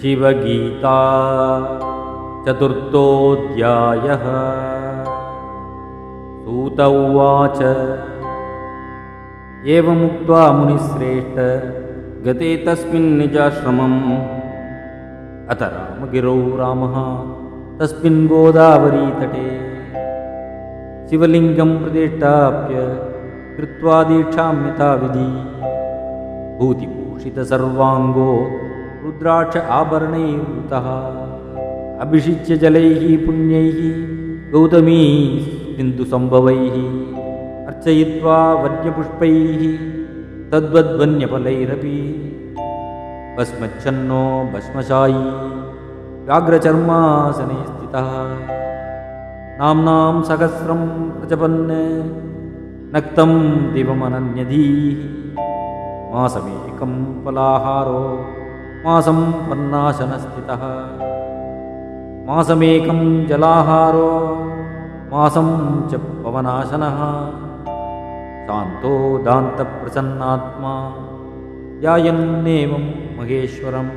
शिवगीता चतुर्थोऽध्यायः। सूत उवाच। एवमुक्त्वा मुनिश्रेष्ठ गते तस्मिन् निजाश्रमम्। अथ रामगिरौ रामः तस्मिन् गोदावरीतटे शिवलिङ्गं प्रतिष्ठाप्य कृत्वा दीक्षाम्यथाविधि भूतिभूषितसर्वाङ्गो रुद्राक्ष आभरणैरुतः। अभिषिच्य जलैः पुण्यैः गौतमी बिन्दुसम्भवैः अर्चयित्वा वन्यपुष्पैः तद्वद्वन्यफलैरपि। भस्मच्छन्नो भस्मशायी व्याघ्रचर्मासने स्थितः नाम्नां सहस्रं प्रजपन् नक्तं दिवमनन्यधीः। मासमेकं फलाहारो मासं पन्नाशनस्थितः। मासमेकं जलाहारो मासं च पवनाशनः। शान्तो दान्तप्रसन्नात्मा यायन्नेवं महेश्वरम्।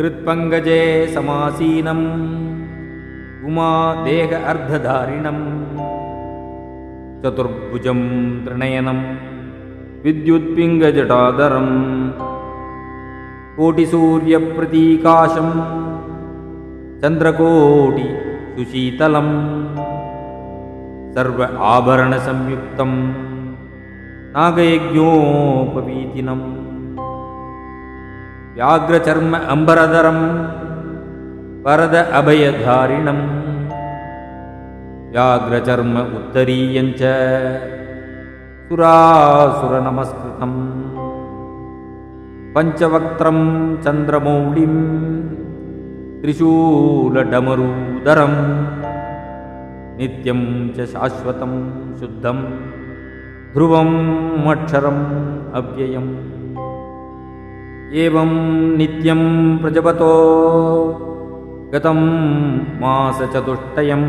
हृत्पङ्गजे समासीनम् उमा देह अर्धधारिणम्। चतुर्भुजं त्रिणयनं विद्युत्पिङ्गजटादरम्। कोटिसूर्यप्रतीकाशम्। चन्द्रकोटि सुशीतलम्। सर्व आभरणसंयुक्तम्। नागयज्ञोपवीतिनम्। व्याघ्रचर्म अम्बरधरम् वरद अभयधारिणम्। व्याघ्रचर्म उत्तरीयञ्च। सुरासुरनमस्कृतम्। पञ्चवक्त्रं चन्द्रमौळिं त्रिशूलडमरूदरम्। नित्यं च शाश्वतं शुद्धं ध्रुवम् अक्षरम् अव्ययम्। एवं नित्यं प्रजपतो गतं मासचतुष्टयम्।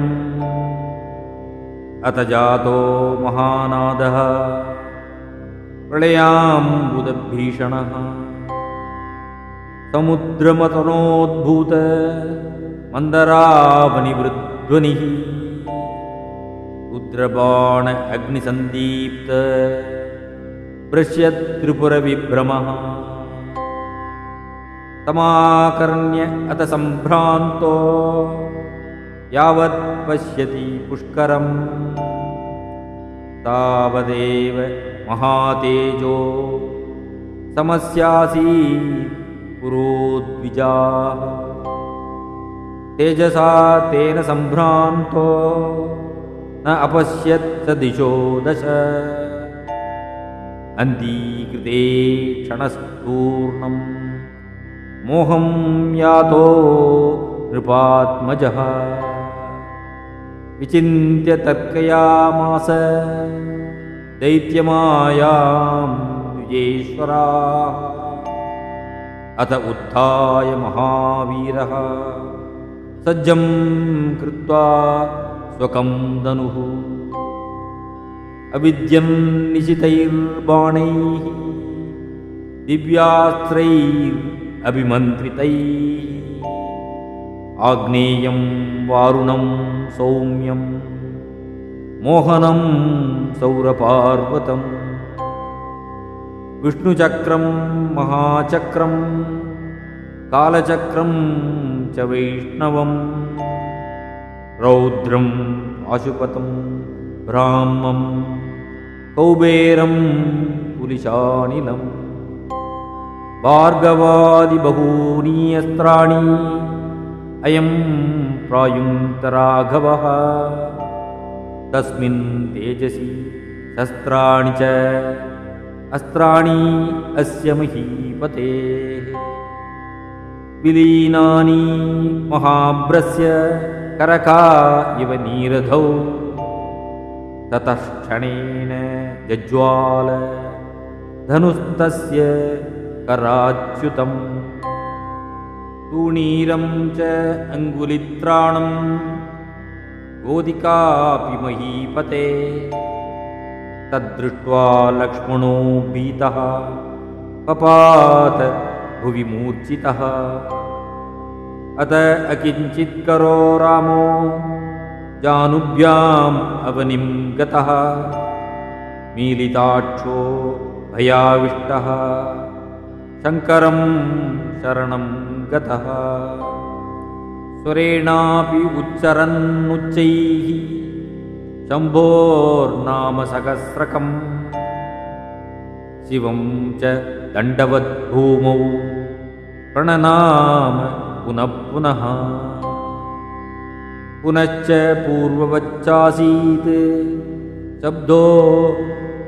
अथ जातो महानादः। प्रलयाम्बुदभीषणः समुद्रमतनोद्भूत मन्दरावनिवृद्ध्वनिः रुद्रबाण अग्निसन्दीप्त पृश्यत्रिपुरविभ्रमः तमाकर्ण्य अथ सम्भ्रान्तो। यावत् पश्यति पुष्करम्। तावदेव महातेजो। समस्यासीत् पुरोद्विजाः। तेजसा तेन सम्भ्रान्तो। न अपश्यत् स दिशो दश। अन्दीकृते क्षणस्तूर्णम् मोहं यातो नृपात्मजः। विचिन्त्य तर्कयामास दैत्यमायां युजेश्वराः। अथ उत्थाय महावीरः। सज्जं कृत्वा स्वकं दनुः। अविद्यं निशितैर्बाणैः दिव्यास्त्रैरभिमन्त्रितैः आग्नेयं वारुणं सौम्यं मोहनं सौरपार्वतम्। विष्णुचक्रं महाचक्रं कालचक्रं च वैष्णवम्। रौद्रं आशुपतं ब्राह्मं कौबेरं पुलिशानिलम् भार्गवादिबहूनि अस्त्राणि। अयं प्रायुन्तराघवः तस्मिन् तेजसि शस्त्राणि च अस्त्राणि अस्य महीपतेः। विलीनानि महाभ्रस्य करका इव नीरधौ ततः क्षणेन जज्वाल धनुस्तस्य कराच्युतम् तूणीरं च अङ्गुलित्राणम् गोदिकापि महीपते। तद्दृष्ट्वा लक्ष्मणो भीतः पपात भुवि मूर्छितः अत अकिञ्चित्करो रामो जानुभ्याम् अवनिं गतः। मीलिताक्षो भयाविष्टः शङ्करं शरणं गतः। स्वरेणापि उच्चरन्नुच्चैः शम्भोर्नामसहस्रकम्। शिवं च दण्डवद्भूमौ प्रणनाम पुनः पुनः। पुनश्च पूर्ववच्चासीत् शब्दो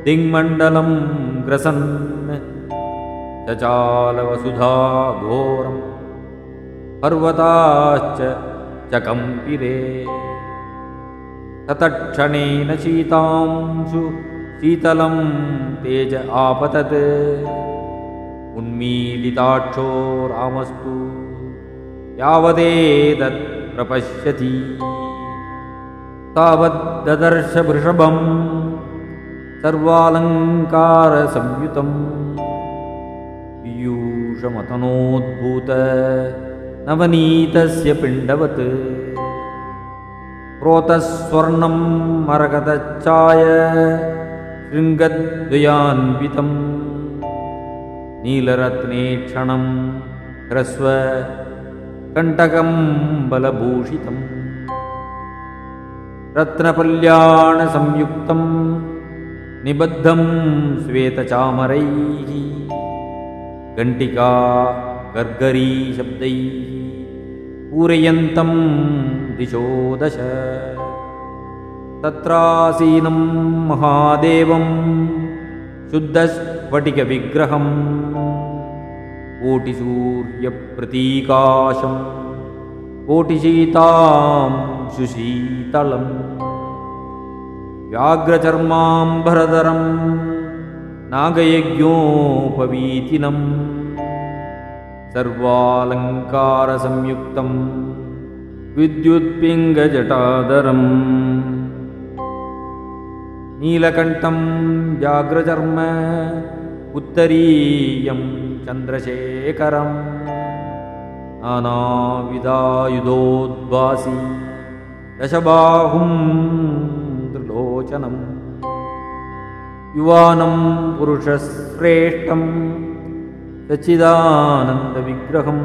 दिङ्मण्डलं ग्रसन् चचालवसुधा घोरम् पर्वताश्च चकम्पिरे ततक्षणेन शीतांशु शीतलं तेज आपतत्। उन्मीलिताक्षो रामस्तु यावदेतत् प्रपश्यति। तावद्ददर्शवृषभम् सर्वालङ्कारसंयुतम् पीयूषमतनोद्भूत नवनीतस्य पिण्डवत्। प्रोतस्वर्णं मरकतच्चाय शृङ्गद्वयान्वितम्। नीलरत्नेक्षणं ह्रस्व कण्टकं बलभूषितम्। रत्नपल्याणसंयुक्तं निबद्धं श्वेतचामरैः घण्टिका गर्गरीशब्दैः पूरयन्तं दिशो दश तत्रासीनं महादेवं शुद्धस्फटिकविग्रहम् कोटिसूर्यप्रतीकाशम् कोटिशीतां सुशीतलम् व्याघ्रचर्माम्बरधरं नागयज्ञोपवीतिनम् सर्वालङ्कारसंयुक्तं विद्युत्पिङ्गजटादरम् नीलकण्ठं व्याघ्रचर्म उत्तरीयं चन्द्रशेखरम्। नानाविदायुधोद्वासी दशबाहुं त्रिलोचनम् युवानं पुरुषश्रेष्ठं सच्चिदानन्दविग्रहम्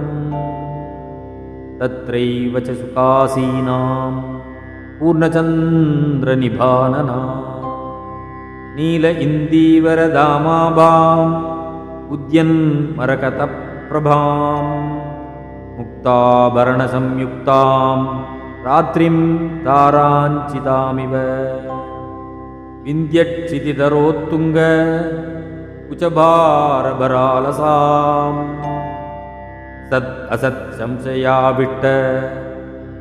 तत्रैव च सुखासीनां पूर्णचन्द्रनिभानना नील इन्दीवरदामाभाम् उद्यन्मरकतप्रभाम् मुक्ताभरणसंयुक्तां रात्रिं ताराञ्चितामिव विन्द्यक्षितिधरोत्तुङ्ग कुचभारभरालसाम्। सत् असत्संशयाभिष्ट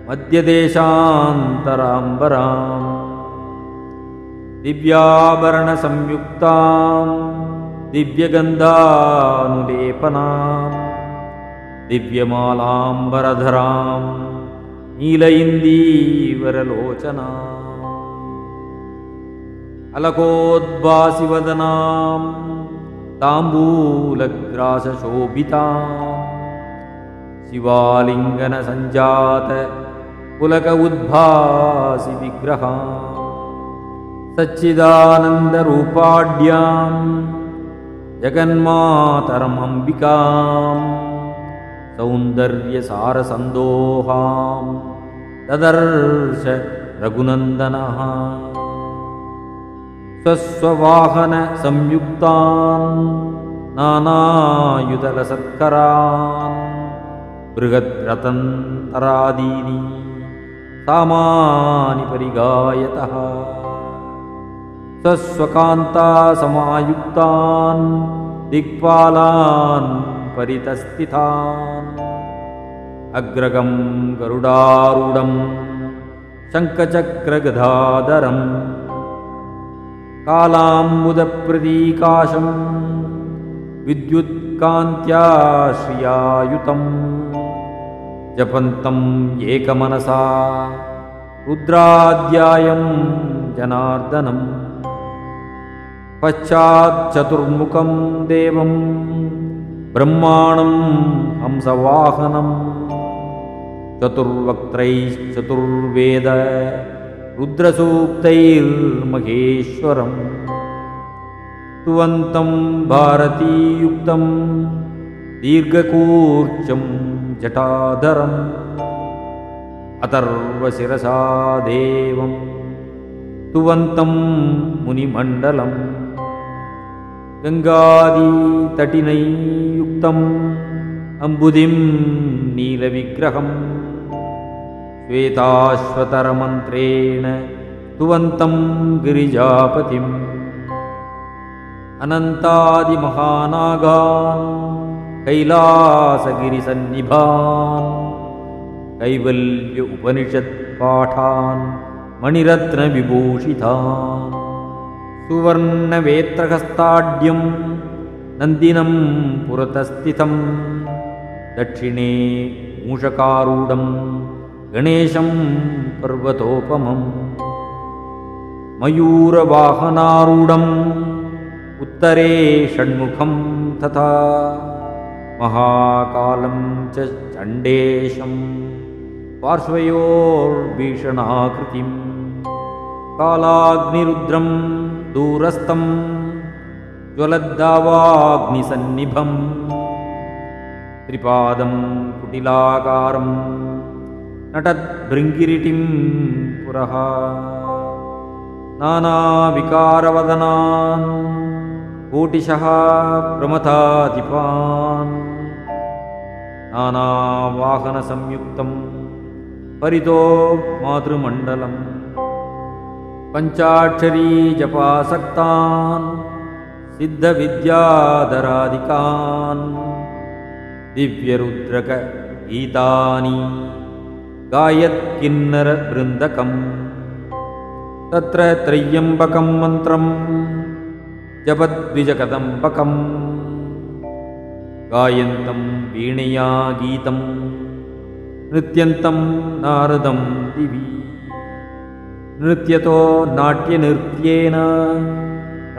मध्यदेशान्तराम्बराम्। दिव्याभरणसंयुक्तां दिव्यगन्धानुलेपनाम् दिव्यमालाम्बरधरां नील इन्दीवरलोचना अलकोद्वासिवदनां ताम्बूलग्रासशोभिताम्। शिवालिङ्गनसञ्जात पुलक उद्भासि विग्रहा सच्चिदानन्दरूपाढ्यां जगन्मातरमम्बिकाम् सौन्दर्यसारसन्दोहां ददर्श रघुनन्दनः स्वस्ववाहनसंयुक्तान् नानायुधलसत्करान् बृहद्रतन्तरादीनि सामानि परिगायतः। स्वस्वकान्तासमायुक्तान् दिक्पालान् परितस्थितान्। अग्रगं गरुडारूढं शङ्खचक्रगदाधरम् कालाम्बुदप्रतीकाशं विद्युत्कान्त्याश्रियायुतं जपन्तम् एकमनसा। रुद्राध्यायं जनार्दनम्। पश्चाच्चतुर्मुखं देवं ब्रह्माणं हंसवाहनम्। चतुर्वक्त्रैश्चतुर्वेद रुद्रसूक्तैर्महेश्वरम्। तुवन्तं भारतीयुक्तं दीर्घकूर्चं जटाधरम्। अतर्वशिरसा देवं तुवन्तं मुनिमण्डलम्। गङ्गादितटिनैयुक्तम् अम्बुधिं नीलविग्रहम् श्वेताश्वतरमन्त्रेण तुवन्तं गिरिजापतिम्। अनन्तादिमहानागान् कैलासगिरिसन्निभान् कैवल्य उपनिषत्पाठान् मणिरत्नविभूषितान्। सुवर्णवेत्रहस्ताढ्यं नन्दिनं पुरतस्थितं दक्षिणे मूषकारूढं गणेशं पर्वतोपमम् मयूरवाहनारूढम् उत्तरे षण्मुखं तथा महाकालं च चण्डेशं पार्श्वयोर्भीषणाकृतिम् कालाग्निरुद्रं दूरस्थं ज्वलद्दावाग्निसन्निभम् त्रिपादं कुटिलाकारं नटद्भृङ्गिरिटिं पुरः। नानाविकारवदनान् कोटिशः प्रमथाधिपान्। नानावाहनसंयुक्तं परितो मातृमण्डलम्। पञ्चाक्षरीजपासक्तान् सिद्धविद्याधरादिकान् दिव्यरुद्रकगीतानि गायत्किन्नरवृन्दकम्। तत्र त्रय्यम्बकं मन्त्रं जपद्विजकदम्बकम् गायन्तं वीणया गीतं नृत्यन्तं नारदं दिवि। नृत्यतो नाट्यनृत्येन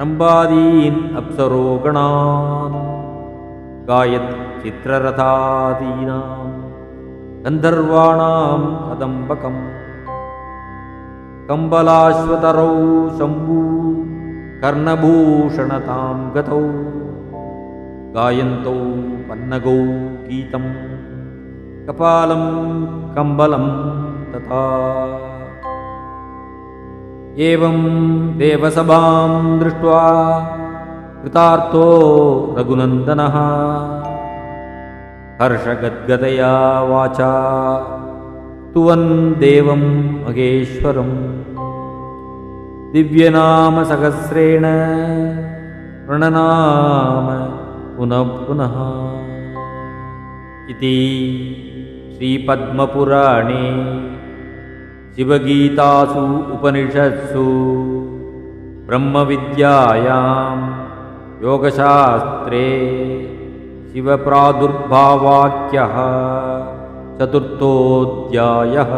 रम्बादीन् अप्सरोगणान्। गायत् चित्ररथादीनां गन्धर्वाणां कदम्बकम्। कम्बलाश्वतरौ शम्भू कर्णभूषणतां गतौ। गायन्तौ पन्नगौ गीतं कपालं कम्बलं तथा। एवं देवसभां दृष्ट्वा कृतार्थो रघुनन्दनः हर्षगद्गदया वाचा। देवं महेश्वरम्। दिव्यनामसहस्रेण प्रणनाम पुनः पुनः। इति श्रीपद्मपुराणे शिवगीतासु उपनिषत्सु ब्रह्मविद्यायां योगशास्त्रे शिवप्रादुर्भावाख्यः चतुर्थोऽध्यायः